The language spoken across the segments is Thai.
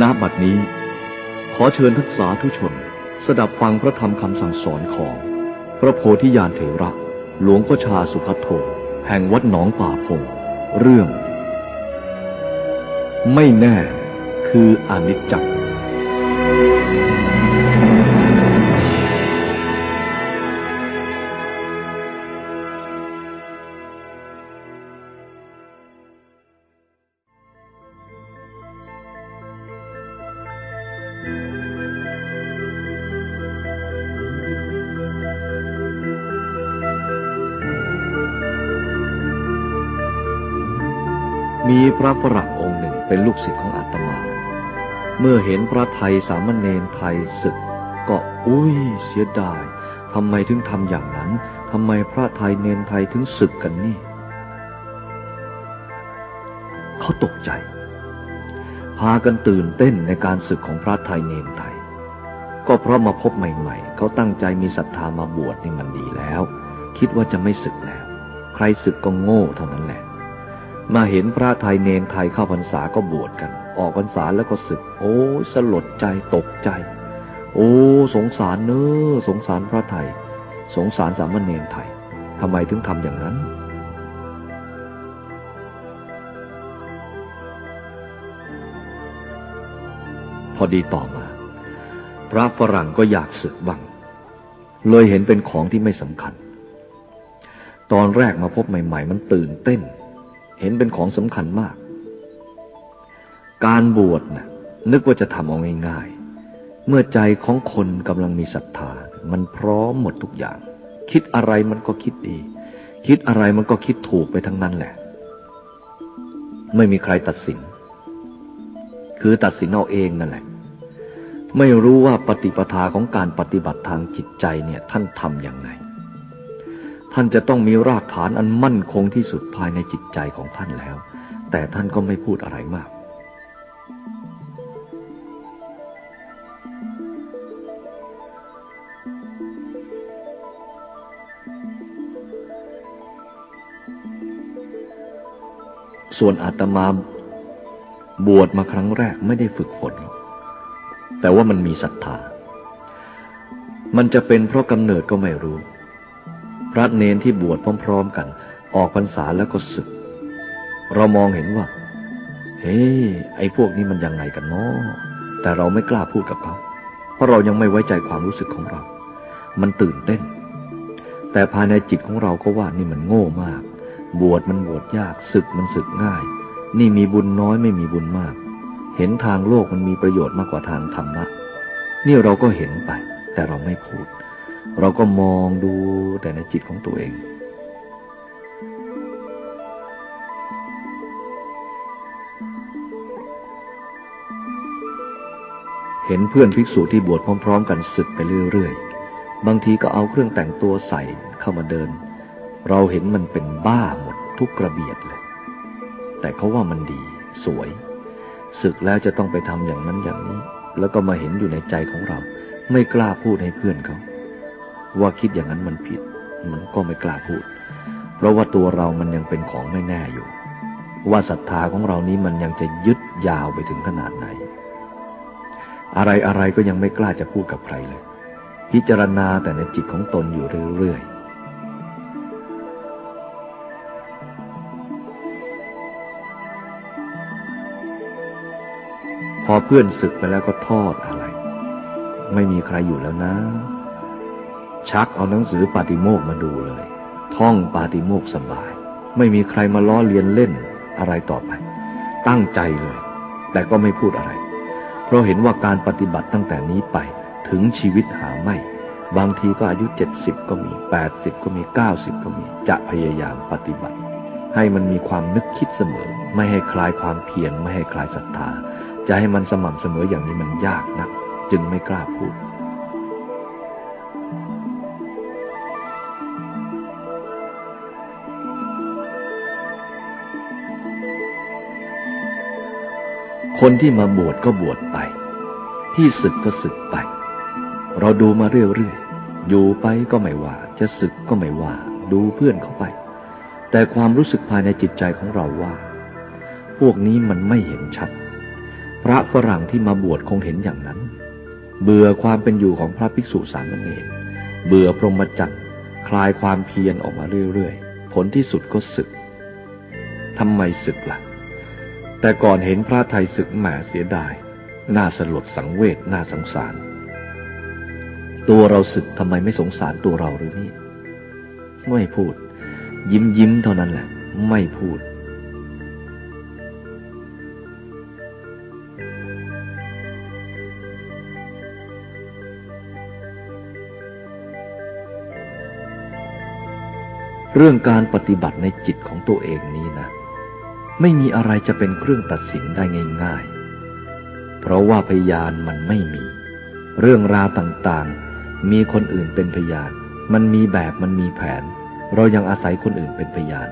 ณบัดนี้ ขอเชิญทักษาทุชน สดับฟังพระธรรมคำสั่งสอนของ พระโพธิญาณเถระ หลวงพ่อชาสุพัทโทแห่งวัดหนองป่าพง เรื่อง ไม่แน่คืออนิจจัก กศิษย์ของอาตมา เมื่อเห็นพระไทยสามเณรไทยศึก ก็อุ้ยเสียดายทำไมถึงทำอย่างนั้นทำไมพระไทยเนนไทยถึงศึกกันนี่ เขาตกใจ พากันตื่นเต้นในการศึกของพระไทยเนนไทย ก็เพราะมาพบใหม่ๆ เขาตั้งใจมีศรัทธามาบวชนี่มันดีแล้ว คิดว่าจะไม่ศึกแล้ว ใครศึกก็โง่เท่านั้นแหละ มาเห็นพระไทยเนนไทยเข้าพรรษาก็บวชกัน ออกพรรษาแล้วก็ศึก โอ้ยสลดใจตกใจ โอ้สงสารเนอสงสารพระไทย สงสารสามเณรไทยทำไมถึงทำอย่างนั้นพอดีต่อมา พระฝรั่งก็อยากศึกบ้างเลยเห็นเป็นของที่ไม่สำคัญ ตอนแรกมาพบใหม่ ๆ มันตื่นเต้น เห็นเป็นของสำคัญมาก การบวชนะ่ะนึกว่าจะทำเอาง่ายๆ เมื่อใจของคนกำลังมีศรัทธา มันพร้อมหมดทุกอย่าง คิดอะไรมันก็คิดดี คิดอะไรมันก็คิดถูกไปทั้งนั้นแหละ ไม่มีใครตัดสิน คือตัดสินเอาเองนั่นแหละ ไม่รู้ว่าปฏิปทาของการปฏิบัติทางจิตใจเนี่ยท่านทำอย่างไร ท่านจะต้องมีรากฐานอันมั่นคงที่สุดภายในจิตใจของท่านแล้ว แต่ท่านก็ไม่พูดอะไรมากส่วนอาตมาบวชมาครั้งแรกไม่ได้ฝึกฝน แต่ว่ามันมีศรัทธา มันจะเป็นเพราะกำเนิดก็ไม่รู้ ระเนนที่บวชพร้อมๆกัน ออกพรรษาแล้วก็ศึก เรามองเห็นว่า เฮ้ไอ้พวกนี้มันยังไงกันเนาะแต่เราไม่กล้าพูดกับเขา เพราะเรายังไม่ไว้ใจความรู้สึกของเรา มันตื่นเต้น แต่ภายในจิตของเราก็ว่านี่มันโง่มาก บวชมันบวชยากศึกมันศึกง่าย นี่มีบุญน้อยไม่มีบุญมาก เห็นทางโลกมันมีประโยชน์มากกว่าทางธรรมะนี่เราก็เห็นไป แต่เราไม่พูด เราก็มองดูแต่ในจิตของตัวเอง เห็นเพื่อนภิกษุที่บวชพร้อม ๆ กันศึกไปเรื่อยๆ บางทีก็เอาเครื่องแต่งตัวใส่เข้ามาเดิน เราเห็นมันเป็นบ้าหมดทุกกระเบียดเลย แต่เขาว่ามันดีสวย ศึกแล้วจะต้องไปทำอย่างนั้นอย่างนี้ แล้วก็มาเห็นอยู่ในใจของเรา ไม่กล้าพูดให้เพื่อนเขา ว่าคิดอย่างนั้นมันผิด มันก็ไม่กล้าพูด เพราะว่าตัวเรามันยังเป็นของไม่แน่อยู่ ว่าศรัทธาของเรานี้มันยังจะยึดยาวไปถึงขนาดไหน อะไรอะไรก็ยังไม่กล้าจะพูดกับใครเลย พิจารณาแต่ในจิตของตนอยู่เรื่อยๆพอเพื่อนศึกไปแล้วก็ทอดอะไร ไม่มีใครอยู่แล้วนะ ชักเอาหนังสือปาติโมกมาดูเลย ท่องปาติโมกสบาย ไม่มีใครมาล้อเลียนเล่นอะไรต่อไป ตั้งใจเลย แต่ก็ไม่พูดอะไร เพราะเห็นว่าการปฏิบัติตั้งแต่นี้ไปถึงชีวิตหาไม่ บางทีก็อายุเจ็ดสิบก็มีแปดสิบก็มีเก้าสิบก็มี จะพยายามปฏิบัติ ให้มันมีความนึกคิดเสมอ ไม่ให้คลายความเพียรไม่ให้คลายศรัทธา จะให้มันสม่ำเสมออย่างนี้มันยากนัก จึงไม่กล้าพูด คนที่มาบวชก็บวชไป ที่ศึกก็ศึกไป เราดูมาเรื่อยๆ อยู่ไปก็ไม่ว่า จะศึกก็ไม่ว่า ดูเพื่อนเขาไป แต่ความรู้สึกภายในจิตใจของเราว่า พวกนี้มันไม่เห็นชัดพพระฝรั่งที่มาบวชคงเห็นอย่างนั้น เบื่อความเป็นอยู่ของพระภิกษุสามเณรเบื่อพรหมจรรย์คลายความเพียรออกมาเรื่อยๆ ผลที่สุดก็ศึกทำไมศึกละ่ะ แต่ก่อนเห็นพระไทยศึกแหมเสียดาย น่าสลดสังเวชน่าสงสาร ตัวเราศึกทำไมไม่สงสารตัวเราหรือนี่ ไม่พูด ยิ้มยิ้มเท่านั้นแหละ ไม่พูดเรื่องการปฏิบัติในจิตของตัวเองนี้นะ ไม่มีอะไรจะเป็นเครื่องตัดสินได้ง่าย ๆ เพราะว่าพยานมันไม่มี เรื่องราวต่างๆ มีคนอื่นเป็นพยาน มันมีแบบมันมีแผน เรายังอาศัยคนอื่นเป็นพยาน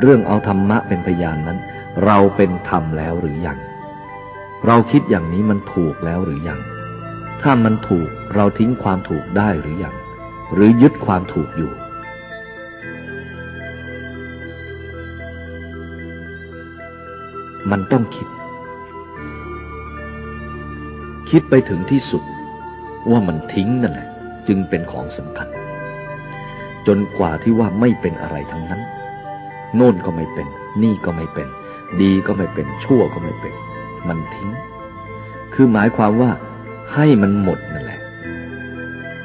เรื่องเอาธรรมะเป็นพยานนั้น เราเป็นธรรมแล้วหรือยัง เราคิดอย่างนี้มันถูกแล้วหรือยัง ถ้ามันถูกเราทิ้งความถูกได้หรือยัง หรือยึดความถูกอยู่ มันต้องคิด คิดไปถึงที่สุดว่ามันทิ้งนั่นแหละ จึงเป็นของสำคัญ จนกว่าที่ว่าไม่เป็นอะไรทั้งนั้น โน่นก็ไม่เป็น นี่ก็ไม่เป็น ดีก็ไม่เป็น ชั่วก็ไม่เป็น มันทิ้ง คือหมายความว่าให้มันหมดนั่นแหละ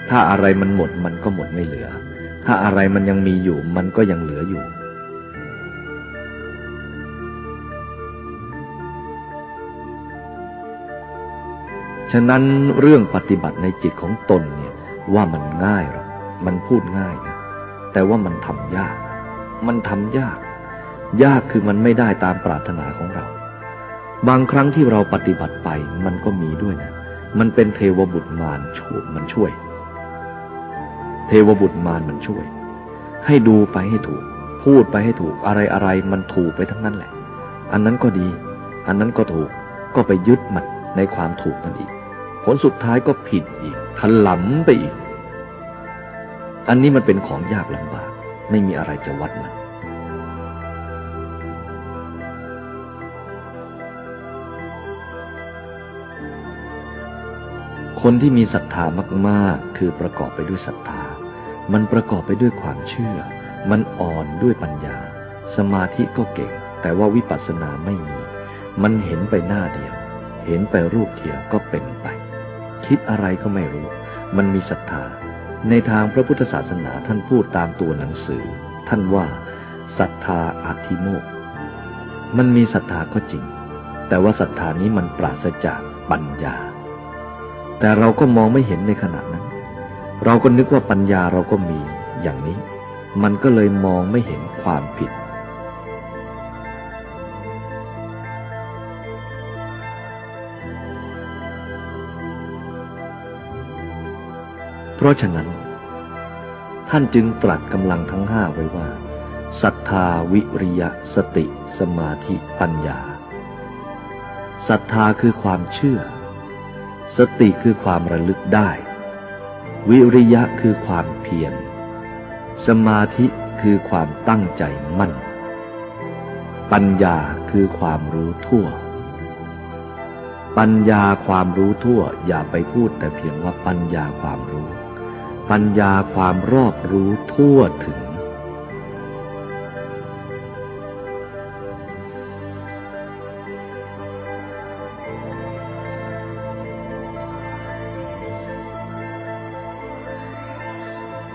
ถ้าอะไรมันหมดมันก็หมดไม่เหลือ ถ้าอะไรมันยังมีอยู่มันก็ยังเหลือ ฉะนั้นเรื่องปฏิบัติในจิตของตนเนี่ยว่ามันง่ายหรอกมันพูดง่ายนะแต่ว่ามันทำยาก มันทำยาก ยากคือมันไม่ได้ตามปรารถนาของเรา บางครั้งที่เราปฏิบัติไปมันก็มีด้วยนะ มันเป็นเทวบุตรมารช่วยมันช่วย เทวบุตรมารมันช่วย ให้ดูไปให้ถูก พูดไปให้ถูกอะไรอะไรมันถูกไปทั้งนั้นแหละ อันนั้นก็ดี อันนั้นก็ถูกก็ไปยึดมันในความถูกนั่นอีก ผลสุดท้ายก็ผิดอีกทันหลำไปอีก อันนี้มันเป็นของยากลำบาก ไม่มีอะไรจะวัดมันคนที่มีศรัทธามากๆ คือประกอบไปด้วยศรัทธา มันประกอบไปด้วยความเชื่อ มันอ่อนด้วยปัญญา สมาธิก็เก่ง แต่ว่าวิปัสสนาไม่มี มันเห็นไปหน้าเดียว เห็นไปรูปเดียวก็เป็นไป คิดอะไรก็ไม่รู้ มันมีศรัทธา ในทางพระพุทธศาสนาท่านพูดตามตัวหนังสือ ท่านว่าศรัทธาอาธิโมก มันมีศรัทธาก็จริง แต่ว่าศรัทธานี้มันปราศจากปัญญา แต่เราก็มองไม่เห็นในขณะนั้น เราก็นึกว่าปัญญาเราก็มีอย่างนี้ มันก็เลยมองไม่เห็นความผิด ราะฉะนั้น ท่านจึงตรัสกำลังทั้งห้าไว้ว่าศรัทธาวิริยะสติสมาธิปัญญาศรัทธาคือความเชื่อ สติคือความระลึกได้ วิริยะคือความเพียร สมาธิคือความตั้งใจมั่น ปัญญาคือความรู้ทั่ว ปัญญาความรู้ทั่วอย่าไปพูดแต่เพียงว่าปัญญาความรู้ ปัญญาความรอบรู้ทั่วถึง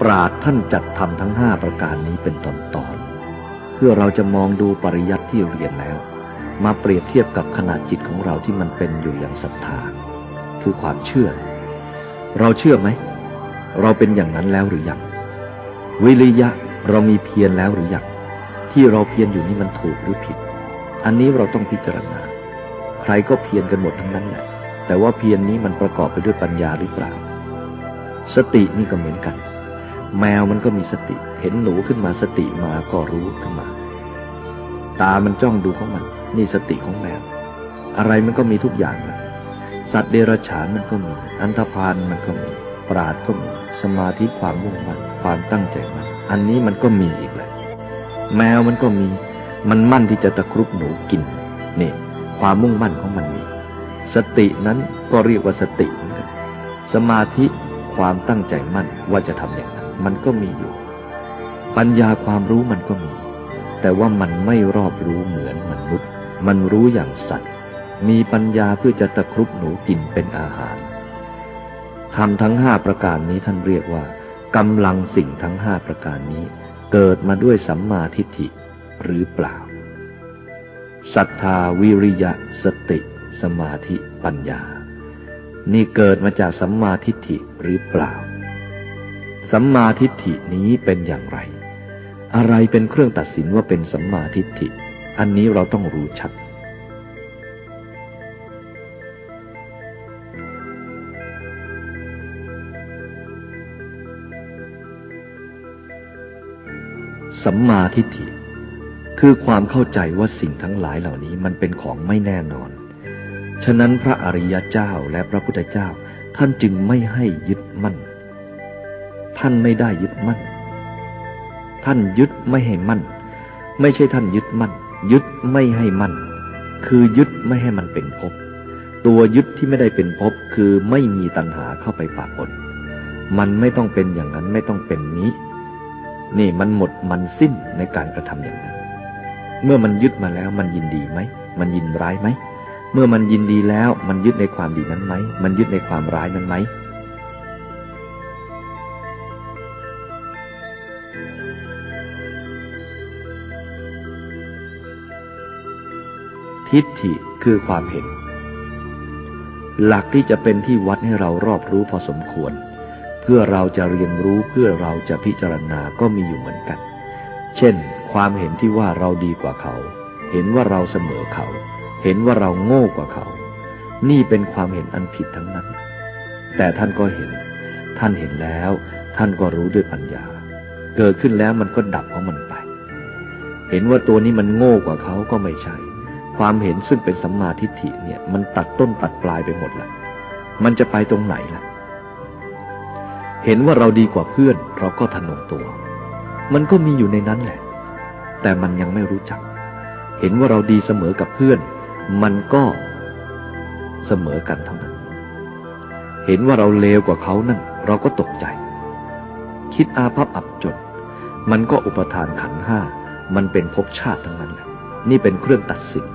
ปราดท่านจัดทำทั้งห้าประการนี้เป็นตอนตอนเพื่อเราจะมองดูปริยัติที่เรียนแล้ว มาเปรียบเทียบกับขนาดจิตของเราที่มันเป็นอยู่อย่างศรัทธา คือความเชื่อ เราเชื่อไหม เราเป็นอย่างนั้นแล้วหรือยังวิริยะเรามีเพียรแล้วหรือยังที่เราเพียรอยู่นี่มันถูกหรือผิด อันนี้เราต้องพิจารณา ใครก็เพียรกันหมดทั้งนั้นแหละ แต่ว่าเพียรนนี้มันประกอบไปด้วยปัญญาหรือเปล่า สตินี่ก็เหมือนกัน แมวมันก็มีสติ เห็นหนูขึ้นมาสติมาก็รู้ขึ้นมา ตามันจ้องดูของมัน นี่สติของแมว อะไรมันก็มีทุกอย่างนะสัตว์เดรัจฉานมันก็มี อันธพาลมันก็มี ปราดก็มีสมาธิความมุ่งมั่นความตั้งใจมั่นอันนี้มันก็มีอีกแหละ แมวมันก็มี มันมั่นที่จะตะครุบหนูกินนี่ความมุ่งมั่นของมันมี สตินั้นก็เรียกว่าสติเหมือนกันสมาธิความตั้งใจมั่นว่าจะทำอย่างนั้นมันก็มีอยู่ ปัญญาความรู้มันก็มี แต่ว่ามันไม่รอบรู้เหมือนมนุษย์ มันรู้อย่างสัตว์ มีปัญญาเพื่อจะตะครุบหนูกินเป็นอาหาร ทำทั้งห้าประการนี้ท่านเรียกว่ากำลังสิ่งทั้งห้าประการนี้ เกิดมาด้วยสัมมาทิฏฐิหรือเปล่าศรัทธาวิริยะสติ สมาธิปัญญา นี่เกิดมาจากสัมมาทิฏฐิหรือเปล่า สัมมาทิฏฐินี้เป็นอย่างไร อะไรเป็นเครื่องตัดสินว่าเป็นสัมมาทิฏฐิ อันนี้เราต้องรู้ชัด สัมมาทิฏฐิ คือความเข้าใจว่าสิ่งทั้งหลายเหล่านี้มันเป็นของไม่แน่นอน ฉะนั้นพระอริยเจ้าและพระพุทธเจ้าท่านจึงไม่ให้ยึดมั่น ท่านไม่ได้ยึดมั่น ท่านยึดไม่ให้มั่น ไม่ใช่ท่านยึดมั่น ยึดไม่ให้มั่น คือยึดไม่ให้มันเป็นภพ ตัวยึดที่ไม่ได้เป็นภพคือไม่มีตัณหาเข้าไปปะปนมันไม่ต้องเป็นอย่างนั้นไม่ต้องเป็นนี้ นี่มันหมดมันสิ้นในการกระทำอย่างนั้น เมื่อมันยึดมาแล้วมันยินดีไหม มันยินร้ายไหม เมื่อมันยินดีแล้วมันยึดในความดีนั้นไหม มันยึดในความร้ายนั้นไหม ทิฏฐิคือความเห็น หลักที่จะเป็นที่วัดให้เรารอบรู้พอสมควร พื่อเราจะเรียนรู้เพื่อเราจะพิจารณาก็มีอยู่เหมือนกัน เช่น ความเห็นที่ว่าเราดีกว่าเขา เห็นว่าเราเสมอเขา เห็นว่าเราโง่กว่าเขา นี่เป็นความเห็นอันผิดทั้งนั้น แต่ท่านก็เห็น ท่านเห็นแล้ว ท่านก็รู้ด้วยปัญญา เกิดขึ้นแล้วมันก็ดับของมันไป เห็นว่าตัวนี้มันโง่กว่าเขาก็ไม่ใช่ ความเห็นซึ่งเป็นสัมมาทิฏฐิเนี่ยมันตัดต้นตัดปลายไปหมดละมันจะไปตรงไหนล่ะ เห็นว่าเราดีกว่าเพื่อน เราก็ทะนงตัว มันก็มีอยู่ในนั้นแหละ แต่มันยังไม่รู้จัก เห็นว่าเราดีเสมอกับเพื่อน มันก็เสมอกันเท่านั้น เห็นว่าเราเลวกว่าเขานั่น เราก็ตกใจ คิดอาภัพอับจน มันก็อุปทานขันห้า มันเป็นภพชาติทั้งนั้นแหละ นี่เป็นเครื่องตัดสิน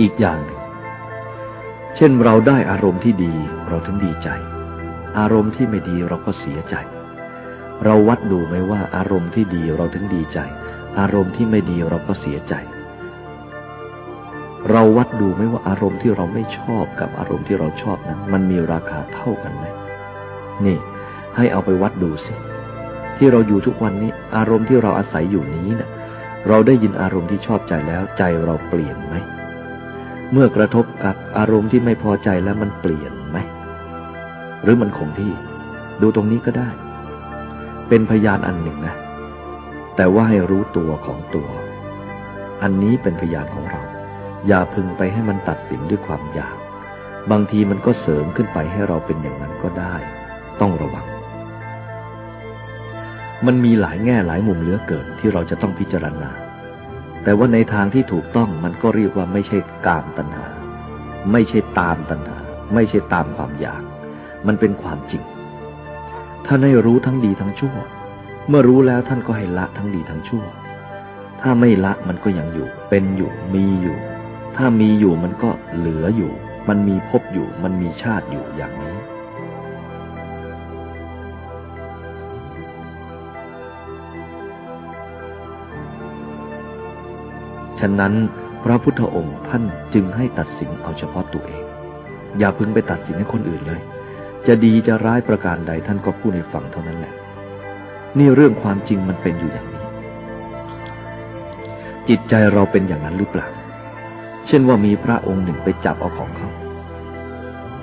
อีกอย่างหนึ่ง เช่นเราได้อารมณ์ที่ดีเราถึงดีใจ อารมณ์ที่ไม่ดีเราก็เสียใจ เราวัดดูไหมว่าอารมณ์ที่ดีเราถึงดีใจ อารมณ์ที่ไม่ดีเราก็เสียใจ เราวัดดูไหมว่าอารมณ์ที่เราไม่ชอบกับอารมณ์ที่เราชอบนั้น มันมีราคาเท่ากันไหมนี่ ให้เอาไปวัดดูสิที่เราอยู่ทุกวันนี้ อารมณ์ที่เราอาศัยอยู่นี้นะ่ะเราได้ยินอารมณ์ที่ชอบใจแล้วใจเราเปลี่ยนไหม เมื่อกระทบกับอารมณ์ที่ไม่พอใจแล้วมันเปลี่ยนไหม หรือมันคงที่ ดูตรงนี้ก็ได้ เป็นพยานอันหนึ่งนะ แต่ว่าให้รู้ตัวของตัว อันนี้เป็นพยานของเรา อย่าพึงไปให้มันตัดสินด้วยความอยาก บางทีมันก็เสริมขึ้นไปให้เราเป็นอย่างนั้นก็ได้ ต้องระวัง มันมีหลายแง่หลายมุมเหลือเกินที่เราจะต้องพิจารณา แต่ว่าในทางที่ถูกต้องมันก็เรียกว่าไม่ใช่กามตัณหา ไม่ใช่ตามตัณหา ไม่ใช่ตามความอยาก มันเป็นความจริง ท่านให้รู้ทั้งดีทั้งชั่ว เมื่อรู้แล้วท่านก็ให้ละทั้งดีทั้งชั่ว ถ้าไม่ละมันก็ยังอยู่ เป็นอยู่มีอยู่ ถ้ามีอยู่มันก็เหลืออยู่ มันมีพบอยู่ มันมีชาติอยู่อย่างนี้ะนั้นพระพุทธองค์ท่านจึงให้ตัดสินเอาเฉพาะตัวเอง อย่าพึงไปตัดสินให้คนอื่นเลย จะดีจะร้ายประการใดท่านก็พูดให้ฟังเท่านั้นแหละ นี่เรื่องความจริงมันเป็นอยู่อย่างนี้ จิตใจเราเป็นอย่างนั้นหรือเปล่า เช่นว่ามีพระองค์หนึ่งไปจับเอาของเขา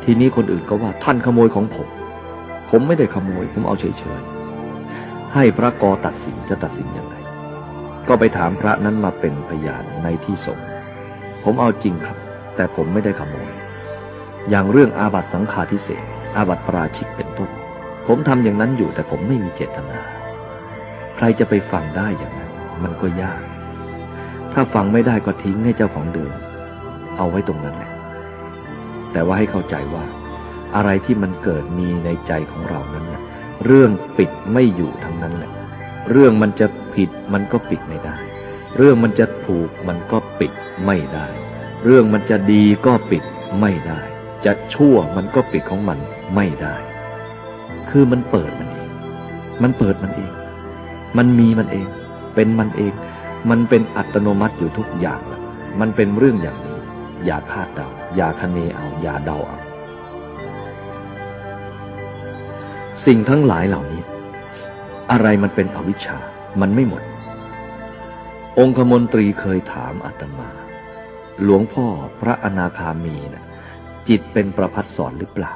ทีนี้คนอื่นก็ว่าท่านขโมยของผม ผมไม่ได้ขโมย ผมเอาเฉยๆ ให้พระกอตัดสินจะตัดสินอย่างไร ก็ไปถามพระนั้นมาเป็นพยานในที่สงผมเอาจริงครับ แต่ผมไม่ได้ขโมย อย่างเรื่องอาบัตสังฆาทิเศษอาบัตปราชิกเป็นต้น ผมทำอย่างนั้นอยู่แต่ผมไม่มีเจตนา ใครจะไปฟังได้อย่างนั้น มันก็ยาก ถ้าฟังไม่ได้ก็ทิ้งให้เจ้าของเดิม เอาไว้ตรงนั้นแหละ แต่ว่าให้เข้าใจว่า อะไรที่มันเกิดมีในใจของเรานั้นนะเรื่องปิดไม่อยู่ทั้งนั้นแหละ เรื่องมันจะ ผิดมันก็ปิดไม่ได้ เรื่องมันจะถูกมันก็ปิดไม่ได้ เรื่องมันจะดีก็ปิดไม่ได้ จะชั่วมันก็ปิดของมันไม่ได้ คือมันเปิดมันเอง มันเปิดมันเอง มันมีมันเอง เป็นมันเอง มันเป็นอัตโนมัติอยู่ทุกอย่าง มันเป็นเรื่องอย่างนี้ อย่าคาดเดา อย่าคเนเอา อย่าเดาเอา สิ่งทั้งหลายเหล่านี้ อะไรมันเป็นอวิชชา มันไม่หมด องคมนตรีเคยถามอาตมา หลวงพ่อพระอนาคามีนะ่ะจิตเป็นประพัดสอนหรือเปล่า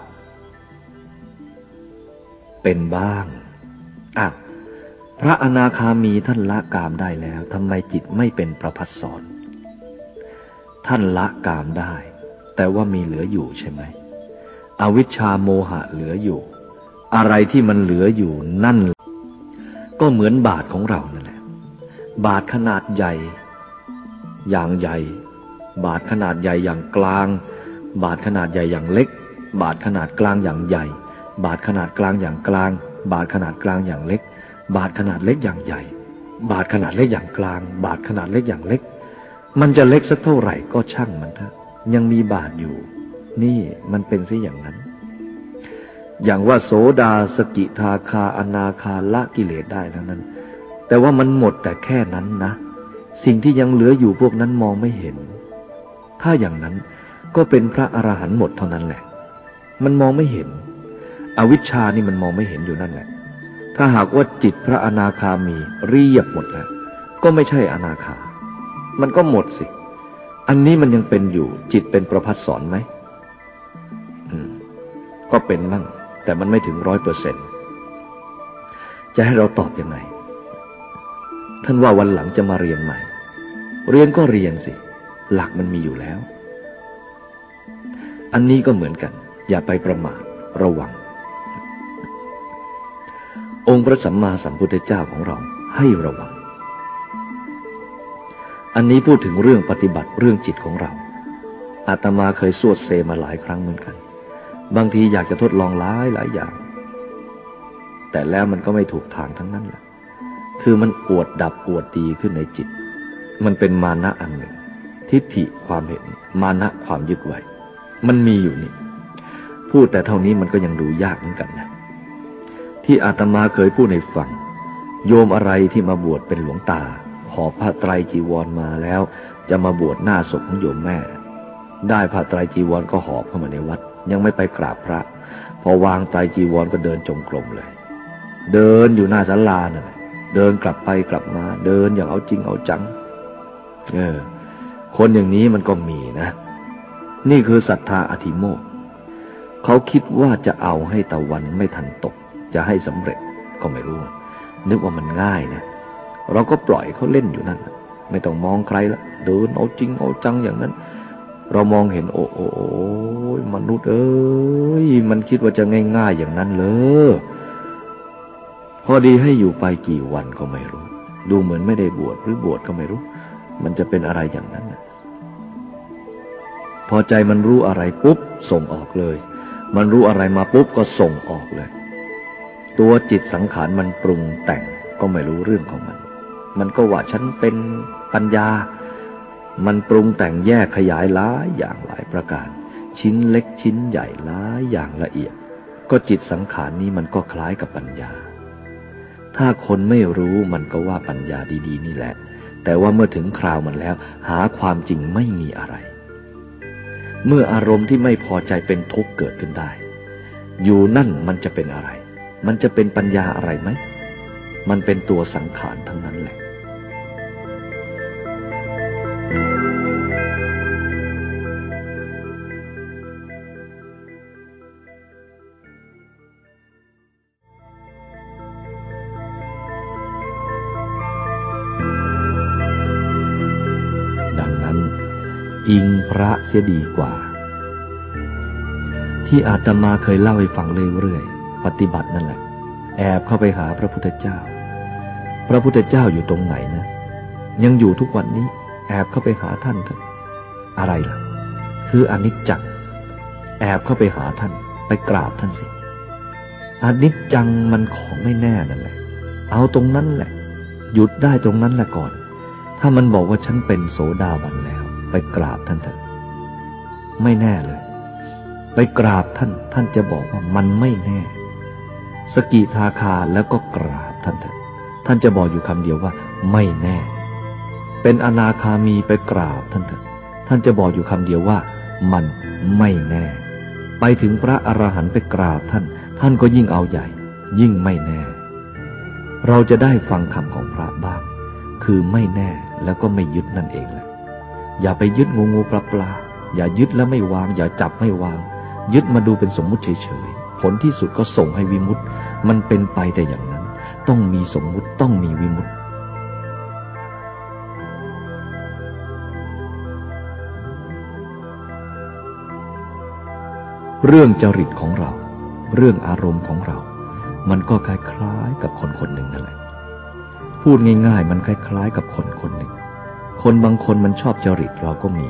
เป็นบ้างอะพระอนาคามีท่านละกามได้แล้วทำไมจิตไม่เป็นประพัดสอนท่านละกามได้ แต่ว่ามีเหลืออยู่ใช่ไหมอวิชชาโมหะเหลืออยู่ อะไรที่มันเหลืออยู่นั่น ก็เหมือนบาทของเรานั่นแหละ บาทขนาดใหญ่ อย่างใหญ่ บาทขนาดใหญ่อย่างกลาง บาทขนาดใหญ่อย่างเล็ก บาทขนาดกลางอย่างใหญ่ บาทขนาดกลางอย่างกลาง บาทขนาดกลางอย่างเล็ก บาทขนาดเล็กอย่างใหญ่ บาทขนาดเล็กอย่างกลาง บาทขนาดเล็กอย่างเล็ก มันจะเล็กสักเท่าไหร่ก็ช่างมันเถอะยังมีบาทอยู่ นี่มันเป็นสิอย่างนั้น อย่างว่าโสดาสกิทาคาอนาคาละกิเลสได้แล้วนั้น แต่ว่ามันหมดแต่แค่นั้นนะ สิ่งที่ยังเหลืออยู่พวกนั้นมองไม่เห็น ถ้าอย่างนั้นก็เป็นพระอรหันต์หมดเท่านั้นแหละ มันมองไม่เห็น อวิชชานี่มันมองไม่เห็นอยู่นั่นแหละ ถ้าหากว่าจิตพระอนาคามีเรียบหมดแล้ว ก็ไม่ใช่อนาคา มันก็หมดสิ อันนี้มันยังเป็นอยู่ จิตเป็นประพัดสอนไหม ก็เป็นบ้าง แต่มันไม่ถึงร้อยเปอร์เซ็นจะให้เราตอบยังไง ท่านว่าวันหลังจะมาเรียนใหม่ เรียนก็เรียนสิ หลักมันมีอยู่แล้ว อันนี้ก็เหมือนกัน อย่าไปประมาทระวัง องค์พระสัมมาสัมพุทธเจ้าของเราให้ระวัง อันนี้พูดถึงเรื่องปฏิบัติเรื่องจิตของเราอาตมาเคยสวดเซมาหลายครั้งเหมือนกัน บางทีอยากจะทดลองหลายหลายอย่าง แต่แล้วมันก็ไม่ถูกทางทั้งนั้นแหละคือมันอวดดับอวดดีขึ้นในจิต มันเป็นมานะอันหนึ่ง ทิฏฐิความเห็น มานะความยึดไว้ มันมีอยู่นี่ พูดแต่เท่านี้มันก็ยังดูยากเหมือนกันนะ ที่อาตมาเคยพูดในฟัง โยมอะไรที่มาบวชเป็นหลวงตา หอบผ้าไตรจีวรมาแล้ว จะมาบวชหน้าศพของโยมแม่ ได้ผ้าไตรจีวรก็หอบเข้ามาในวัด ยังไม่ไปกราบพระ พอวางไตรจีวรก็เดินจงกรมเลย เดินอยู่หน้าศาลาเนี่ยเดินกลับไปกลับมา เดินอย่างเอาจริงเอาจัง เออ คนอย่างนี้มันก็มีนะ นี่คือศรัทธาอธิโมกเขาคิดว่าจะเอาให้ตะวันไม่ทันตก จะให้สำเร็จก็ไม่รู้ นึกว่ามันง่ายนะ เราก็ปล่อยเขาเล่นอยู่นั่นไม่ต้องมองใครละเดินเอาจริงเอาจังอย่างนั้น เรามองเห็นโอ้โอ้มนุษย์เอ้ยมันคิดว่าจะง่าย ๆ อย่างนั้นเลยพอดีให้อยู่ไปกี่วันก็ไม่รู้ ดูเหมือนไม่ได้บวชหรือบวชก็ไม่รู้ มันจะเป็นอะไรอย่างนั้นพอใจมันรู้อะไรปุ๊บส่งออกเลย มันรู้อะไรมาปุ๊บก็ส่งออกเลย ตัวจิตสังขารมันปรุงแต่งก็ไม่รู้เรื่องของมัน มันก็ว่าฉันเป็นปัญญา มันปรุงแต่งแยกขยายหลายอย่างหลายประการ ชิ้นเล็กชิ้นใหญ่หลายอย่างละเอียด ก็จิตสังขารนี้มันก็คล้ายกับปัญญา ถ้าคนไม่รู้มันก็ว่าปัญญาดีๆ นี่แหละ แต่ว่าเมื่อถึงคราวมันแล้ว หาความจริงไม่มีอะไร เมื่ออารมณ์ที่ไม่พอใจเป็นทุกข์เกิดขึ้นได้ อยู่นั่นมันจะเป็นอะไร มันจะเป็นปัญญาอะไรไหม มันเป็นตัวสังขารทั้งนั้นแหละ สียดีกว่า ที่อาตมาเคยเล่าให้ฟังเรื่อยๆ ปฏิบัตินั่นแหละ แอบเข้าไปหาพระพุทธเจ้า พระพุทธเจ้าอยู่ตรงไหนนะ ยังอยู่ทุกวันนี้ แอบเข้าไปหาท่านเถอะอะไรล่ะ คืออนิจจักแอบเข้าไปหาท่าน ไปกราบท่านสิอนิจจังมันของไม่แน่นั่นแหละ เอาตรงนั้นแหละ หยุดได้ตรงนั้นแหละก่อน ถ้ามันบอกว่าฉันเป็นโสดาบันแล้ว ไปกราบท่านเถอะ ไม่แน่เลย ไปกราบท่านท่านจะบอกว่ามันไม่แน่ สกิทาคาแล้วก็กราบท่านเถอะท่านจะบอกอยู่คำเดียวว่า ไม่แน่ เป็นอนาคามีไปกราบท่านเถอะท่านจะบอกอยู่คำเดียวว่า มันไม่แน่ ไปถึงพระอรหันต์ไปกราบท่าน ท่านก็ยิ่งเอาใหญ่ ยิ่งไม่แน่ เราจะได้ฟังคำของพระบ้าง คือไม่แน่แล้วก็ไม่ยึดนั่นเองแหละอย่าไปยึดงูงูปลาปลา อย่ายึดแล้วไม่วาง อย่าจับไม่วาง ยึดมาดูเป็นสมมุติเฉยๆ ผลที่สุดก็ส่งให้วิมุตต์มันเป็นไปแต่อย่างนั้น ต้องมีสมมุติต้องมีวิมุตต์เรื่องจริตของเรา เรื่องอารมณ์ของเรา มันก็คล้ายๆกับคนคนหนึ่งนั่นแหละ พูดง่ายๆ มันคล้ายๆกับคนคนหนึ่ง คนบางคนมันชอบจริตเราก็มี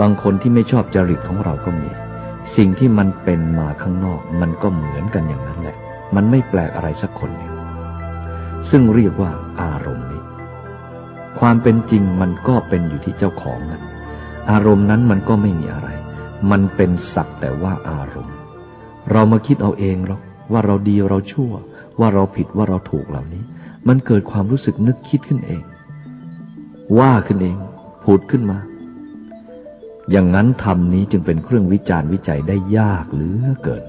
บางคนที่ไม่ชอบจริตของเราก็มี สิ่งที่มันเป็นมาข้างนอก มันก็เหมือนกันอย่างนั้นแหละ มันไม่แปลกอะไรสักคนหนึ่งซึ่งเรียกว่าอารมณ์นี้ ความเป็นจริงมันก็เป็นอยู่ที่เจ้าของนั้น อารมณ์นั้นมันก็ไม่มีอะไร มันเป็นสักแต่ว่าอารมณ์ เรามาคิดเอาเองหรอกว่าเราดีเราชั่ว ว่าเราผิดว่าเราถูกเหล่านี้ มันเกิดความรู้สึกนึกคิดขึ้นเอง ว่าขึ้นเอง พูดขึ้นมา อย่างนั้นธรรมนี้จึงเป็นเครื่องวิจารณ์วิจัยได้ยากเหลือเกิน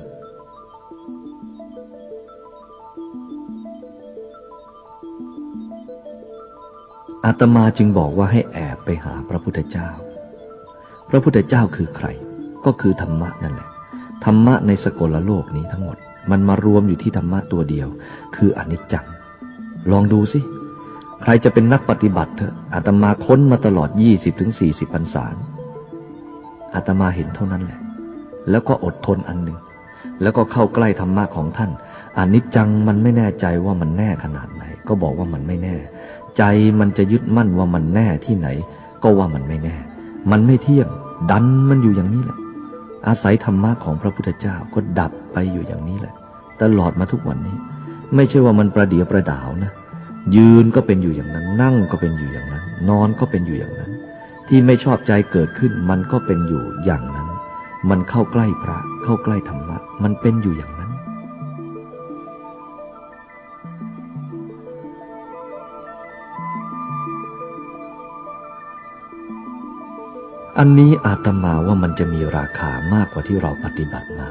อาตมาจึงบอกว่าให้แอบไปหาพระพุทธเจ้า พระพุทธเจ้าคือใคร ก็คือธรรมะนั่นแหละ ธรรมะในสกลโลกนี้ทั้งหมด มันมารวมอยู่ที่ธรรมะตัวเดียว คืออนิจจัง ลองดูสิใครจะเป็นนักปฏิบัติเถอะอาตมาค้นมาตลอดยี่สิบถึงสี่สิบพรรษา อาตมาเห็นเท่านั้นแหละ แล้วก็อดทนอันหนึ่ง แล้วก็เข้าใกล้ธรรมะของท่านอนิจจังมันไม่แน่ใจว่ามันแน่ขนาดไหน ก็บอกว่ามันไม่แน่ ใจมันจะยึดมั่นว่ามันแน่ที่ไหน ก็ว่ามันไม่แน่ มันไม่เที่ยง ดันมันอยู่อย่างนี้แหละ อาศัยธรรมะของพระพุทธเจ้าก็ดับไปอยู่อย่างนี้แหละ ตลอดมาทุกวันนี้ ไม่ใช่ว่ามันประเดียวประดาวนะ ยืนก็เป็นอยู่อย่างนั้น นั่งก็เป็นอยู่อย่างนั้น นอนก็เป็นอยู่อย่างนั้น ที่ไม่ชอบใจเกิดขึ้นมันก็เป็นอยู่อย่างนั้น มันเข้าใกล้พระ เข้าใกล้ธรรมะ มันเป็นอยู่อย่างนั้น อันนี้อาตมาว่ามันจะมีราคามากกว่าที่เราปฏิบัติมา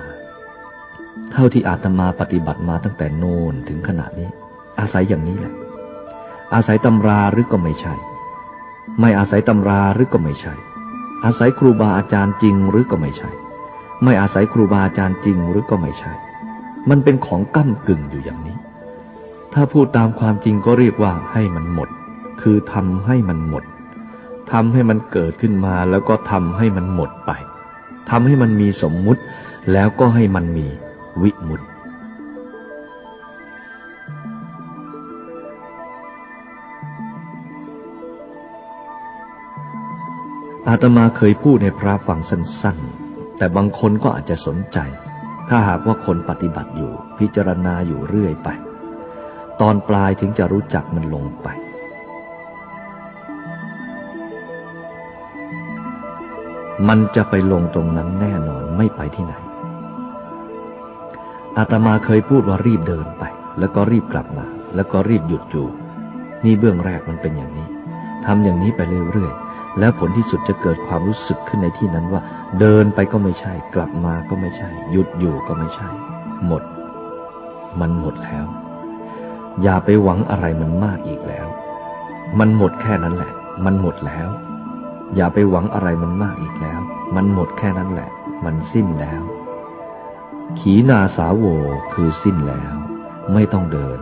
เท่าที่อาตมาปฏิบัติมาตั้งแต่โน่นถึงขณะนี้ อาศัยอย่างนี้แหละ อาศัยตำราหรือก็ไม่ใช่ ไม่อาศัยตำราหรือก็ไม่ใช่ อาศัยครูบาอาจารย์จริงหรือก็ไม่ใช่ ไม่อาศัยครูบาอาจารย์จริงหรือก็ไม่ใช่ มันเป็นของกั้มกึ่งอยู่อย่างนี้ ถ้าพูดตามความจริงก็เรียกว่าให้มันหมด คือทำให้มันหมดทำให้มันเกิดขึ้นมาแล้วก็ทำให้มันหมดไปทำให้มันมีสมมุติแล้วก็ให้มันมีวิมุตติ อาตมาเคยพูดในพระฟังสั้นๆ แต่บางคนก็อาจจะสนใจ ถ้าหากว่าคนปฏิบัติอยู่ พิจารณาอยู่เรื่อยไป ตอนปลายถึงจะรู้จักมันลงไป มันจะไปลงตรงนั้นแน่นอนไม่ไปที่ไหน อาตมาเคยพูดว่ารีบเดินไป แล้วก็รีบกลับมา แล้วก็รีบหยุดอยู่ นี่เบื้องแรกมันเป็นอย่างนี้ทำอย่างนี้ไปเรื่อยๆ แล้วผลที่สุดจะเกิดความรู้สึกขึ้นในที่นั้นว่า เดินไปก็ไม่ใช่ กลับมาก็ไม่ใช่ หยุดอยู่ก็ไม่ใช่ หมด มันหมดแล้ว อย่าไปหวังอะไรมันมากอีกแล้ว มันหมดแค่นั้นแหละ มันหมดแล้ว อย่าไปหวังอะไรมันมากอีกแล้ว มันหมดแค่นั้นแหละ มันสิ้นแล้ว ขีนาสาโวคือสิ้นแล้ว ไม่ต้องเดิน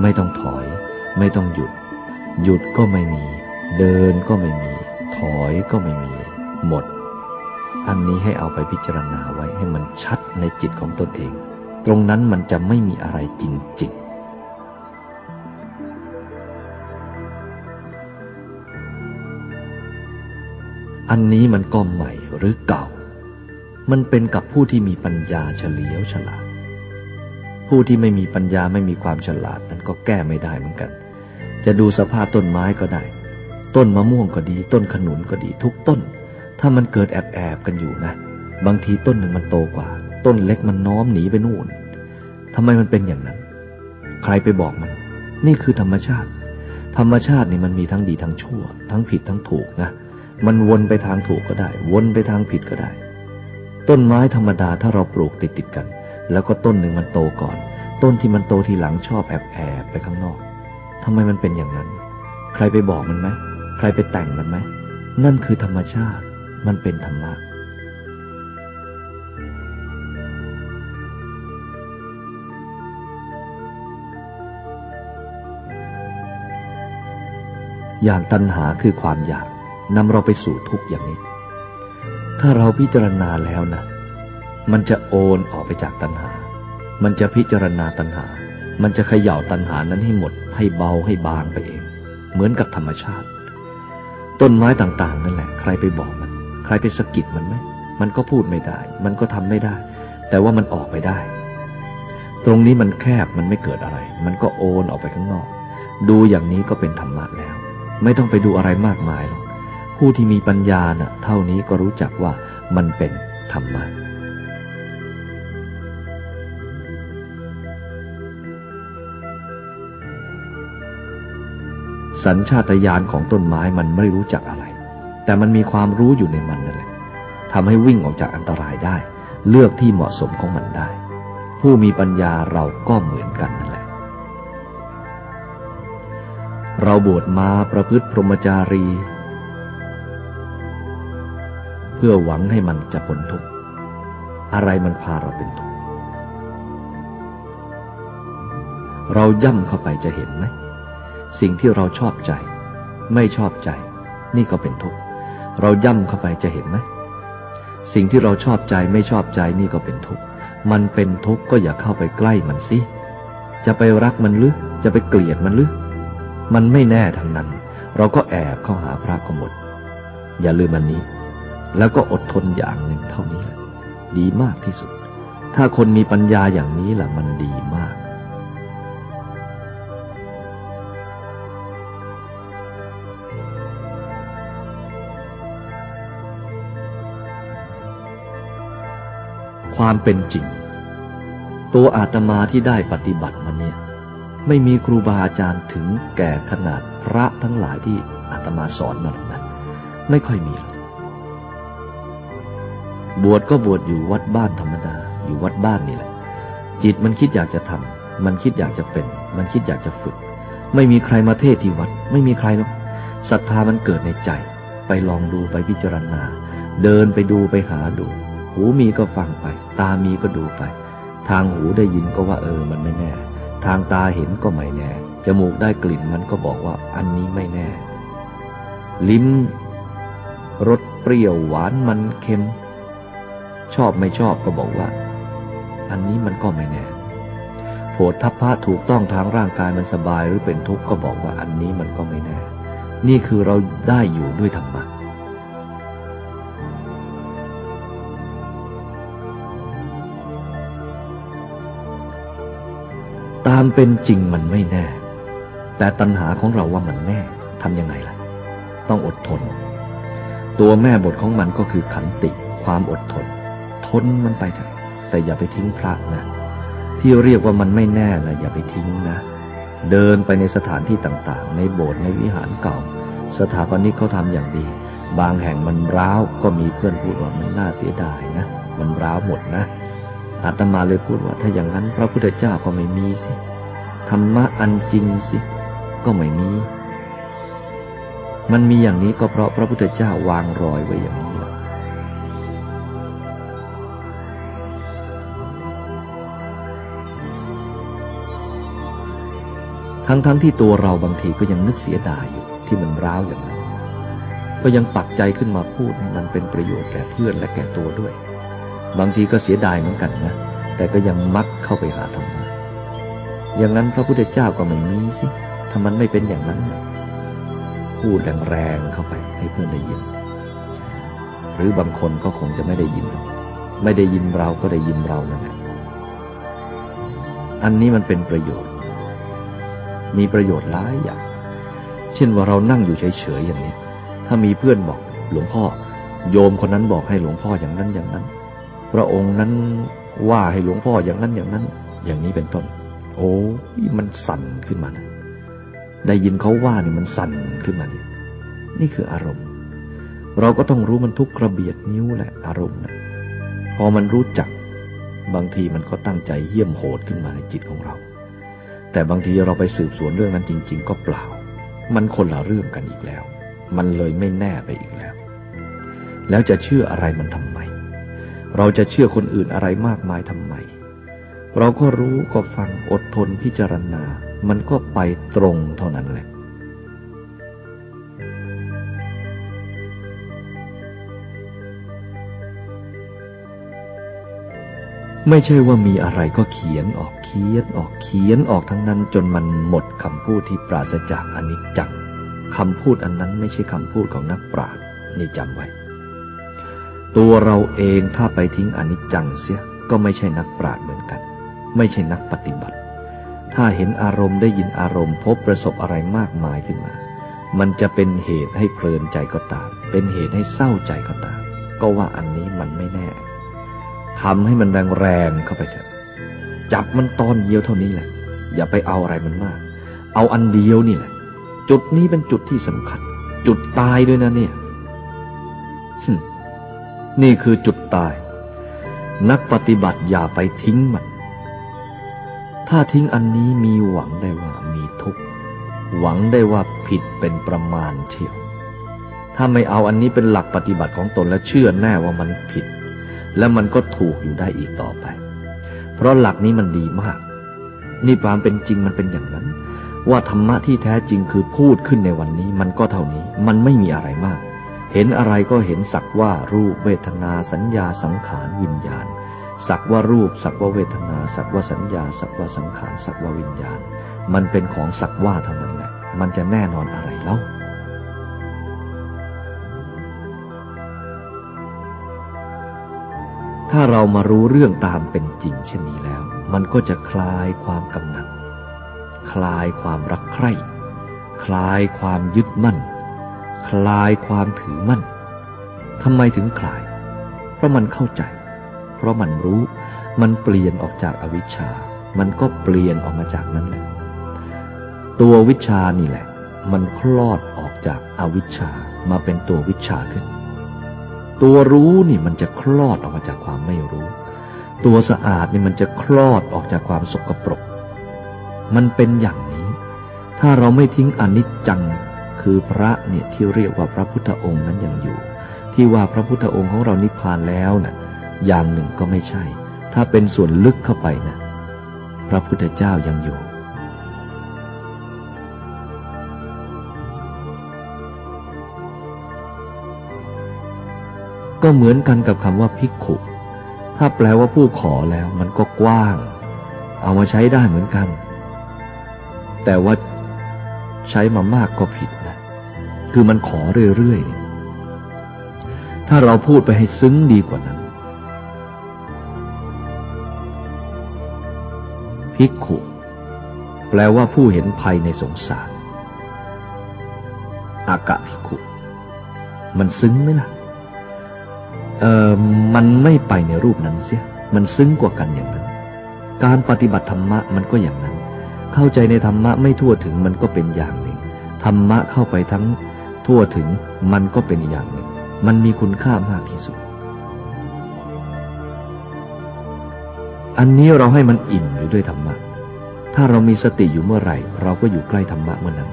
ไม่ต้องถอย ไม่ต้องหยุด หยุดก็ไม่มี เดินก็ไม่มี อยก็ไม่มี หมด อันนี้ให้เอาไปพิจารณาไว้ให้มันชัดในจิตของตนเอง ตรงนั้นมันจะไม่มีอะไรจริง ๆอันนี้มันก็ใหม่หรือเก่า มันเป็นกับผู้ที่มีปัญญาเฉลียวฉลาด ผู้ที่ไม่มีปัญญาไม่มีความฉลาดนั้นก็แก้ไม่ได้เหมือนกัน จะดูสภาพต้นไม้ก็ได้ ต้นมะม่วงก็ดี ต้นขนุนก็ดีทุกต้น ถ้ามันเกิดแอบแอบกันอยู่นะ บางทีต้นหนึ่งมันโตกว่า ต้นเล็กมันน้อมหนีไปนู่นทำไมมันเป็นอย่างนั้น ใครไปบอกมัน นี่คือธรรมชาติ ธรรมชาตินี่มันมีทั้งดีทั้งชั่ว ทั้งผิดทั้งถูกนะ มันวนไปทางถูกก็ได้ วนไปทางผิดก็ได้ ต้นไม้ธรรมดาถ้าเราปลูกติดติดกัน แล้วก็ต้นหนึ่งมันโตก่อน ต้นที่มันโตทีหลังชอบแอบแอบไปข้างนอกทำไมมันเป็นอย่างนั้น ใครไปบอกมันไหม ใครไปแต่งมันไหม นั่นคือธรรมชาติ มันเป็นธรรมะอย่างตัณหาคือความอยากนำเราไปสู่ทุกข์อย่างนี้ ถ้าเราพิจารณาแล้วนะ มันจะโอนออกไปจากตัณหา มันจะพิจารณาตัณหา มันจะเขย่าตัณหานั้นให้หมด ให้เบาให้บางไปเอง เหมือนกับธรรมชาติ ต้นไม้ต่างๆ นั่นแหละ ใครไปบอกมัน ใครไปสะกิดมันไหมมันก็พูดไม่ได้ มันก็ทำไม่ได้ แต่ว่ามันออกไปได้ ตรงนี้มันแคบมันไม่เกิดอะไร มันก็โอนออกไปข้างนอก ดูอย่างนี้ก็เป็นธรรมะแล้ว ไม่ต้องไปดูอะไรมากมายหรอกผู้ที่มีปัญญานะ่ะ เท่านี้ก็รู้จักว่ามันเป็นธรรมะ สัญชาตญาณของต้นไม้มันไม่รู้จักอะไร แต่มันมีความรู้อยู่ในมันนั่นแหละทำให้วิ่งออกจากอันตรายได้ เลือกที่เหมาะสมของมันได้ ผู้มีปัญญาเราก็เหมือนกันนั่นแหละ เราบวชมาประพฤติพรหมจารี เพื่อหวังให้มันจะพ้นทุกข์อะไรมันพาเราเป็นทุกข์เราย่ำเข้าไปจะเห็นไหม สิ่งที่เราชอบใจ ไม่ชอบใจ นี่ก็เป็นทุกข์ เราย่ำเข้าไปจะเห็นไหมสิ่งที่เราชอบใจไม่ชอบใจนี่ก็เป็นทุกข์ มันเป็นทุกข์ก็อย่าเข้าไปใกล้มันสิ จะไปรักมันหรือ จะไปเกลียดมันหรือ มันไม่แน่ทั้งนั้น เราก็แอบเข้าหาพระกหมด อย่าลืมอันนี้ แล้วก็อดทนอย่างหนึ่งเท่านี้แหละ ดีมากที่สุด ถ้าคนมีปัญญาอย่างนี้แหละมันดีมาก ความเป็นจริง ตัวอาตมาที่ได้ปฏิบัติมาเนี่ย ไม่มีครูบาอาจารย์ถึงแก่ขนาดพระทั้งหลายที่อาตมาสอนมาหรอกนะไม่ค่อยมีหรอกบวชก็บวชอยู่วัดบ้านธรรมดา อยู่วัดบ้านนี่แหละ จิตมันคิดอยากจะทำมันคิดอยากจะเป็น มันคิดอยากจะฝึก ไม่มีใครมาเทศที่วัด ไม่มีใครหรอกศรัทธามันเกิดในใจ ไปลองดูไปพิจารณา เดินไปดูไปหาดู หูมีก็ฟังไป ตามีก็ดูไป ทางหูได้ยินก็ว่าเออมันไม่แน่ ทางตาเห็นก็ไม่แน่ จมูกได้กลิ่นมันก็บอกว่าอันนี้ไม่แน่ ลิ้มรสเปรี้ยวหวานมันเค็ม ชอบไม่ชอบก็บอกว่า อันนี้มันก็ไม่แน่โผฏฐัพพะถูกต้องทางร่างกายมันสบายหรือเป็นทุกข์ก็บอกว่าอันนี้มันก็ไม่แน่ นี่คือเราได้อยู่ด้วยธรรมะ ตามเป็นจริงมันไม่แน่ แต่ตัณหาของเราว่ามันแน่ทำยังไงล่ะ ต้องอดทน ตัวแม่บทของมันก็คือขันติ ความอดทน ทนมันไปเถอะแต่อย่าไปทิ้งพระนะที่เรียกว่ามันไม่แน่นะอย่าไปทิ้งนะ เดินไปในสถานที่ต่างๆ ในโบสถ์ในวิหารเก่า สถาปนิกเขาทำอย่างดี บางแห่งมันร้าวก็มีเพื่อนพูดว่ามันน่าเสียดายนะ มันร้าวหมดนะอาตมาเลยพูดว่าถ้าอย่างนั้นพระพุทธเจ้าก็ไม่มีสิ ธรรมะอันจริงสิ ก็ไม่มี มันมีอย่างนี้ก็เพราะพระพุทธเจ้าวางรอยไว้อย่างนี้แหละทั้งๆทที่ตัวเราบางทีก็ยังนึกเสียดายอยู่ที่มันร้าวอย่างนั้น ก็ยังปักใจขึ้นมาพูดมันเป็นประโยชน์แก่เพื่อนและแก่ตัวด้วย บางทีก็เสียดายเหมือนกันนะ แต่ก็ยังมักเข้าไปหาธรรมะ อย่างนั้นพระพุทธเจ้าก็ไม่มีสิถ้ามันไม่เป็นอย่างนั้น พูดแรงๆเข้าไปให้เพื่อนได้ยิน หรือบางคนก็คงจะไม่ได้ยิน ไม่ได้ยินเราก็ได้ยินเรานั่นแหละอันนี้มันเป็นประโยชน์ มีประโยชน์หลายอย่าง เช่นว่าเรานั่งอยู่เฉยๆอย่างนี้ถ้ามีเพื่อนบอกหลวงพ่อ โยมคนนั้นบอกให้หลวงพ่ออย่างนั้นอย่างนั้น พระองค์นั้นว่าให้หลวงพ่ออย่างนั้นอย่างนั้น อย่างนี้เป็นต้น โอ้มันสั่นขึ้นมานะได้ยินเขาว่าเนี่ยมันสั่นขึ้นมาเนี่ยนี่คืออารมณ์ เราก็ต้องรู้มันทุกกระเบียดนิ้วแหละอารมณ์นะพอมันรู้จัก บางทีมันก็ตั้งใจเยี่ยมโหดขึ้นมาในจิตของเรา แต่บางทีเราไปสืบสวนเรื่องนั้นจริง ๆ ก็เปล่า มันคนละเรื่องกันอีกแล้ว มันเลยไม่แน่ไปอีกแล้ว แล้วจะเชื่ออะไรมันทำไม เราจะเชื่อคนอื่นอะไรมากมายทำไม เราก็รู้ก็ฟังอดทนพิจารณา มันก็ไปตรงเท่านั้นแหละไม่ใช่ว่ามีอะไรก็เขียนออกเขียนออกเขียนออกทั้งนั้น จนมันหมดคำพูดที่ปราศจากอนิจจังคำพูดอันนั้นไม่ใช่คำพูดของนักปราชญ์นี่จำไว้ ตัวเราเองถ้าไปทิ้งอนิจจังเสียก็ไม่ใช่นักปราชญ์เหมือนกัน ไม่ใช่นักปฏิบัติ ถ้าเห็นอารมณ์ได้ยินอารมณ์พบประสบอะไรมากมายขึ้นมา มันจะเป็นเหตุให้เพลินใจก็ตาม เป็นเหตุให้เศร้าใจก็ตาม ก็ว่าอันนี้มันไม่แน่ทำให้มันแรงๆเข้าไปเถอะ จับมันตอนเดียวเท่านี้แหละ อย่าไปเอาอะไรมันมาก เอาอันเดียวนี่แหละ จุดนี้เป็นจุดที่สำคัญ จุดตายด้วยนะเนี่ยนี่คือจุดตาย นักปฏิบัติอย่าไปทิ้งมัน ถ้าทิ้งอันนี้มีหวังได้ว่ามีทุกข์ หวังได้ว่าผิดเป็นประมาณเที่ยว ถ้าไม่เอาอันนี้เป็นหลักปฏิบัติของตนและเชื่อแน่ว่ามันผิด แล้วมันก็ถูกอยู่ได้อีกต่อไป เพราะหลักนี้มันดีมาก นี่ความเป็นจริงมันเป็นอย่างนั้น ว่าธรรมะที่แท้จริงคือพูดขึ้นในวันนี้มันก็เท่านี้ มันไม่มีอะไรมาก เห็นอะไรก็เห็นสักว่ารูปเวทนาสัญญาสังขารวิญญาณ สักว่ารูป สักว่าเวทนา สักว่าสัญญา สักว่าสังขารสักว่าวิญญาณ มันเป็นของสักว่าเท่านั้นแหละ มันจะแน่นอนอะไรเล่าถ้าเรามารู้เรื่องตามเป็นจริงเช่นนี้แล้ว มันก็จะคลายความกำหนัด คลายความรักใคร่ คลายความยึดมั่น คลายความถือมั่นทำไมถึงคลาย เพราะมันเข้าใจ เพราะมันรู้ มันเปลี่ยนออกจากอวิชชา มันก็เปลี่ยนออกมาจากนั้นแหละ ตัววิชานี่แหละ มันคลอดออกจากอวิชชามาเป็นตัววิชาขึ้น ตัวรู้นี่มันจะคลอดออกมาจากความไม่รู้ ตัวสะอาดนี่มันจะคลอดออกจากความสกปรก มันเป็นอย่างนี้ ถ้าเราไม่ทิ้งอนิจจังคือพระเนี่ยที่เรียกว่าพระพุทธองค์นั้นยังอยู่ ที่ว่าพระพุทธองค์ของเรานิพพานแล้วนะ่ะ อย่างหนึ่งก็ไม่ใช่ ถ้าเป็นส่วนลึกเข้าไปนะ พระพุทธเจ้ายังอยู่ ก็เหมือนกันกับคำว่าภิกขุถ้าแปลว่าผู้ขอแล้วมันก็กว้าง เอามาใช้ได้เหมือนกัน แต่ว่าใช้มามากก็ผิดนะ คือมันขอเรื่อยๆถ้าเราพูดไปให้ซึ้งดีกว่านั้น ภิกขุ แปลว่าผู้เห็นภัยในสงสาร อากะภิกขุ มันซึ้งไหมล่ะ เออมันไม่ไปในรูปนั้นเสีย มันซึ้งกว่ากันอย่างนั้น การปฏิบัติธรรมะมันก็อย่างนั้น เข้าใจในธรรมะไม่ทั่วถึงมันก็เป็นอย่างหนึ่ง ธรรมะเข้าไปทั้งทั่วถึงมันก็เป็นอย่างหนึ่ง มันมีคุณค่ามากที่สุด อันนี้เราให้มันอิ่มอยู่ด้วยธรรมะ ถ้าเรามีสติอยู่เมื่อไหร่ เราก็อยู่ใกล้ธรรมะเมื่อนั้น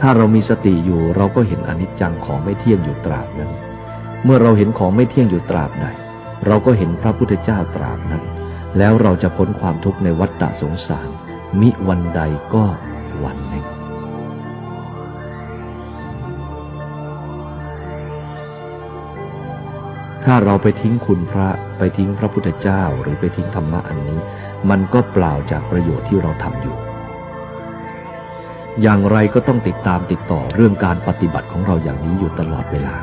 ถ้าเรามีสติอยู่เราก็เห็นอนิจจังของไม่เที่ยงอยู่ตราบนั้น เมื่อเราเห็นของไม่เที่ยงอยู่ตราบใดเราก็เห็นพระพุทธเจ้าตราบนั้น แล้วเราจะพ้นความทุกข์ในวัฏฏะสงสาร มิวันใดก็วันหนึ่ง ถ้าเราไปทิ้งคุณพระไปทิ้งพระพุทธเจ้าหรือไปทิ้งธรรมะอันนี้ มันก็เปล่าจากประโยชน์ที่เราทำอยู่ อย่างไรก็ต้องติดตามติดต่อเรื่องการปฏิบัติของเราอย่างนี้อยู่ตลอดเวลา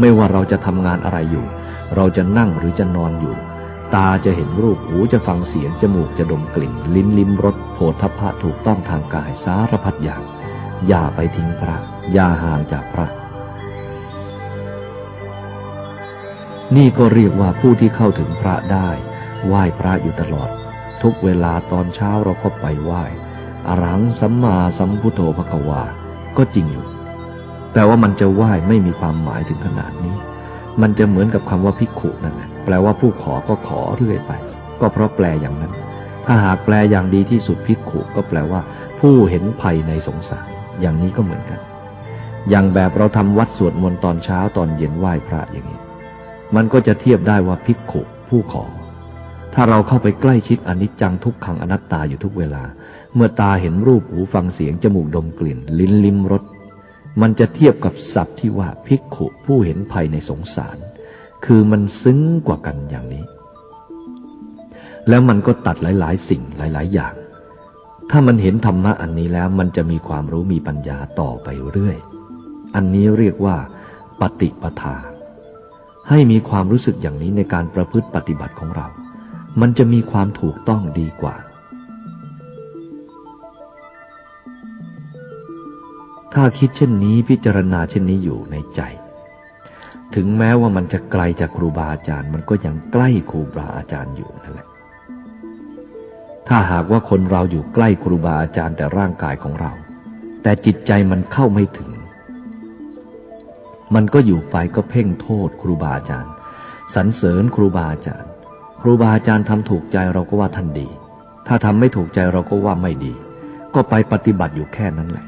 ไม่ว่าเราจะทำงานอะไรอยู่ เราจะนั่งหรือจะนอนอยู่ ตาจะเห็นรูปหูจะฟังเสียงจมูกจะดมกลิ่น ลิ้นลิ้มรสโผฏฐพะถูกต้องทางกายสารพัดอย่าง อย่าไปทิ้งพระ อย่าห่างจากพระ นี่ก็เรียกว่าผู้ที่เข้าถึงพระได้ ไหว้พระอยู่ตลอด ทุกเวลาตอนเช้าเราก็ไปไหว้อรังสัมมาสัมพุทโธพระกวา ก็จริงอยู่ แต่ว่ามันจะไหว้ไม่มีความหมายถึงขนาดนี้ มันจะเหมือนกับคำว่าพิกขุนั่นแหละแปลว่าผู้ขอก็ขอเรื่อยไป ก็เพราะแปลอย่างนั้น ถ้าหากแปลอย่างดีที่สุดพิกขุก็แปลว่า ผู้เห็นภัยในสงสาร อย่างนี้ก็เหมือนกัน อย่างแบบเราทำวัดสวดมนต์ตอนเช้าตอนเย็นไหว้พระอย่างนี้ มันก็จะเทียบได้ว่าพิกขุผู้ขอ ถ้าเราเข้าไปใกล้ชิดอนิจจังทุกขังอนัตตาอยู่ทุกเวลา เมื่อตาเห็นรูปหูฟังเสียงจมูกดมกลิ่น ลิ้นลิ้มรสมันจะเทียบกับศัพท์ที่ว่าภิกขุผู้เห็นภัยในสงสาร คือมันซึ้งกว่ากันอย่างนี้ แล้วมันก็ตัดหลาย ๆ สิ่งหลาย ๆ อย่าง ถ้ามันเห็นธรรมะอันนี้แล้วมันจะมีความรู้มีปัญญาต่อไปเรื่อย อันนี้เรียกว่า ปฏิปทา ให้มีความรู้สึกอย่างนี้ในการประพฤติปฏิบัติของเรา มันจะมีความถูกต้องดีกว่า ถ้าคิดเช่นนี้พิจารณาเช่นนี้อยู่ในใจ ถึงแม้ว่ามันจะไกลจากครูบาอาจารย์ มันก็ยังใกล้ครูบาอาจารย์อยู่นั่นแหละ ถ้าหากว่าคนเราอยู่ใกล้ครูบาอาจารย์แต่ร่างกายของเรา แต่จิตใจมันเข้าไม่ถึง มันก็อยู่ไปก็เพ่งโทษครูบาอาจารย์สรรเสริญครูบาอาจารย์ ครูบาอาจารย์ทำถูกใจเราก็ว่าท่านดี ถ้าทำไม่ถูกใจเราก็ว่าไม่ดี ก็ไปปฏิบัติอยู่แค่นั้นแหละ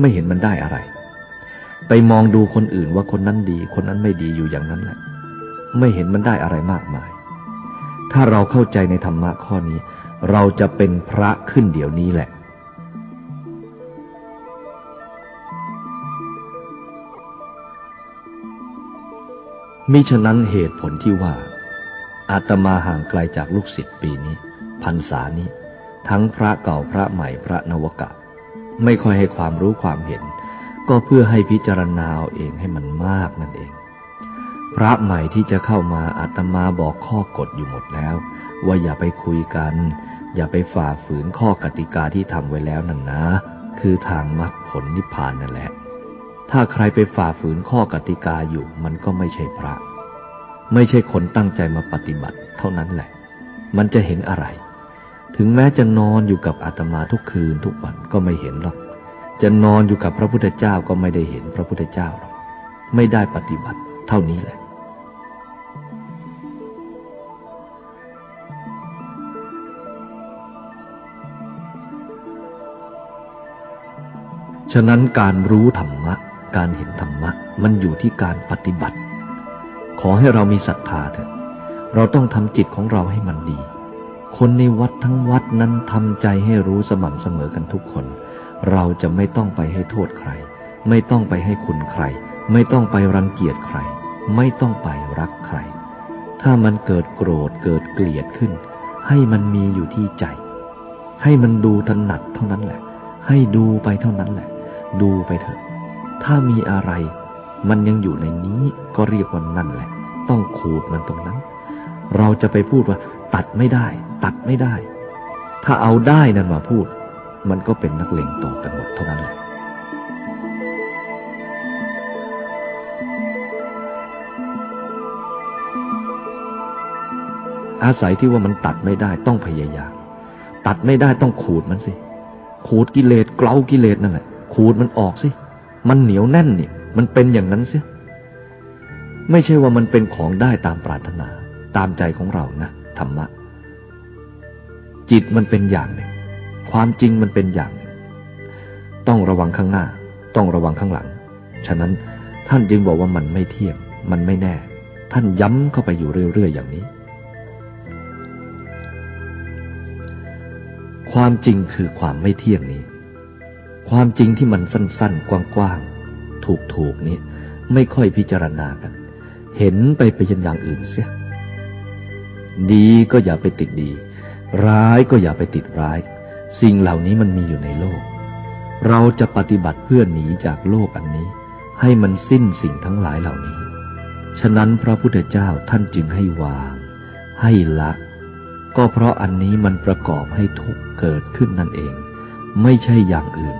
ไม่เห็นมันได้อะไร ไปมองดูคนอื่นว่าคนนั้นดี คนนั้นไม่ดีอยู่อย่างนั้นแหละ ไม่เห็นมันได้อะไรมากมาย ถ้าเราเข้าใจในธรรมะข้อนี้ เราจะเป็นพระขึ้นเดี๋ยวนี้แหละ มิฉะนั้นเหตุผลที่ว่า อาตมาห่างไกลจากลูกศิษย์ปีนี้พรรษานี้ ทั้งพระเก่าพระใหม่พระนวกะ ไม่ค่อยให้ความรู้ความเห็น ก็เพื่อให้พิจารณาเอาเองให้มันมากนั่นเอง พระใหม่ที่จะเข้ามาอาตมาบอกข้อกฎอยู่หมดแล้ว ว่าอย่าไปคุยกัน อย่าไปฝ่าฝืนข้อกติกาที่ทำไว้แล้วนั่นนะ คือทางมรรคผลนิพพานนั่นแหละ ถ้าใครไปฝ่าฝืนข้อกติกาอยู่มันก็ไม่ใช่พระ ไม่ใช่คนตั้งใจมาปฏิบัติ เท่านั้นแหละ มันจะเห็นอะไร ถึงแม้จะนอนอยู่กับอาตมาทุกคืนทุกวันก็ไม่เห็นหรอก จะนอนอยู่กับพระพุทธเจ้าก็ไม่ได้เห็นพระพุทธเจ้าหรอก ไม่ได้ปฏิบัติเท่านี้แหละฉะนั้นการรู้ธรรมะ การเห็นธรรมะ มันอยู่ที่การปฏิบัติ ขอให้เรามีศรัทธาเถอะ เราต้องทำจิตของเราให้มันดี คนในวัดทั้งวัดนั้นทำใจให้รู้สม่ำเสมอกันทุกคน เราจะไม่ต้องไปให้โทษใคร ไม่ต้องไปให้คุณใคร ไม่ต้องไปรังเกียจใคร ไม่ต้องไปรักใคร ถ้ามันเกิดโกรธเกิดเกลียดขึ้น ให้มันมีอยู่ที่ใจ ให้มันดูถนัดเท่านั้นแหละ ให้ดูไปเท่านั้นแหละ ดูไปเถอะ ถ้ามีอะไร มันยังอยู่ในนี้ก็เรียกว่านั่นแหละ ต้องขูดมันตรงนั้น เราจะไปพูดว่า ตัดไม่ได้ ตัดไม่ได้ ถ้าเอาได้นั่นมาพูด มันก็เป็นนักเลงต่อกันหมดเท่านั้นแหละอาศัยที่ว่ามันตัดไม่ได้ต้องพยายาม ตัดไม่ได้ต้องขูดมันสิ ขูดกิเลสเกลากิเลสนั่นแหละขูดมันออกสิ มันเหนียวแน่นนี่มันเป็นอย่างนั้นเสิไม่ใช่ว่ามันเป็นของได้ตามปรารถนาตามใจของเรานะธรรมะ จิตมันเป็นอย่างหนึ่ง ความจริงมันเป็นอย่างหนึ่ง ต้องระวังข้างหน้า ต้องระวังข้างหลัง ฉะนั้นท่านจึงบอกว่ามันไม่เที่ยง มันไม่แน่ ท่านย้ำเข้าไปอยู่เรื่อยๆอย่างนี้ ความจริงคือความไม่เที่ยงนี้ ความจริงที่มันสั้นๆ กว้างๆ ถูกๆนี้ไม่ค่อยพิจารณากัน เห็นไปเป็นอย่างอื่นเสีย ดีก็อย่าไปติดดี ร้ายก็อย่าไปติดร้าย สิ่งเหล่านี้มันมีอยู่ในโลก เราจะปฏิบัติเพื่อหนีจากโลกอันนี้ ให้มันสิ้นสิ่งทั้งหลายเหล่านี้ ฉะนั้นพระพุทธเจ้าท่านจึงให้วาง ให้ละ ก็เพราะอันนี้มันประกอบให้ทุกเกิดขึ้นนั่นเอง ไม่ใช่อย่างอื่น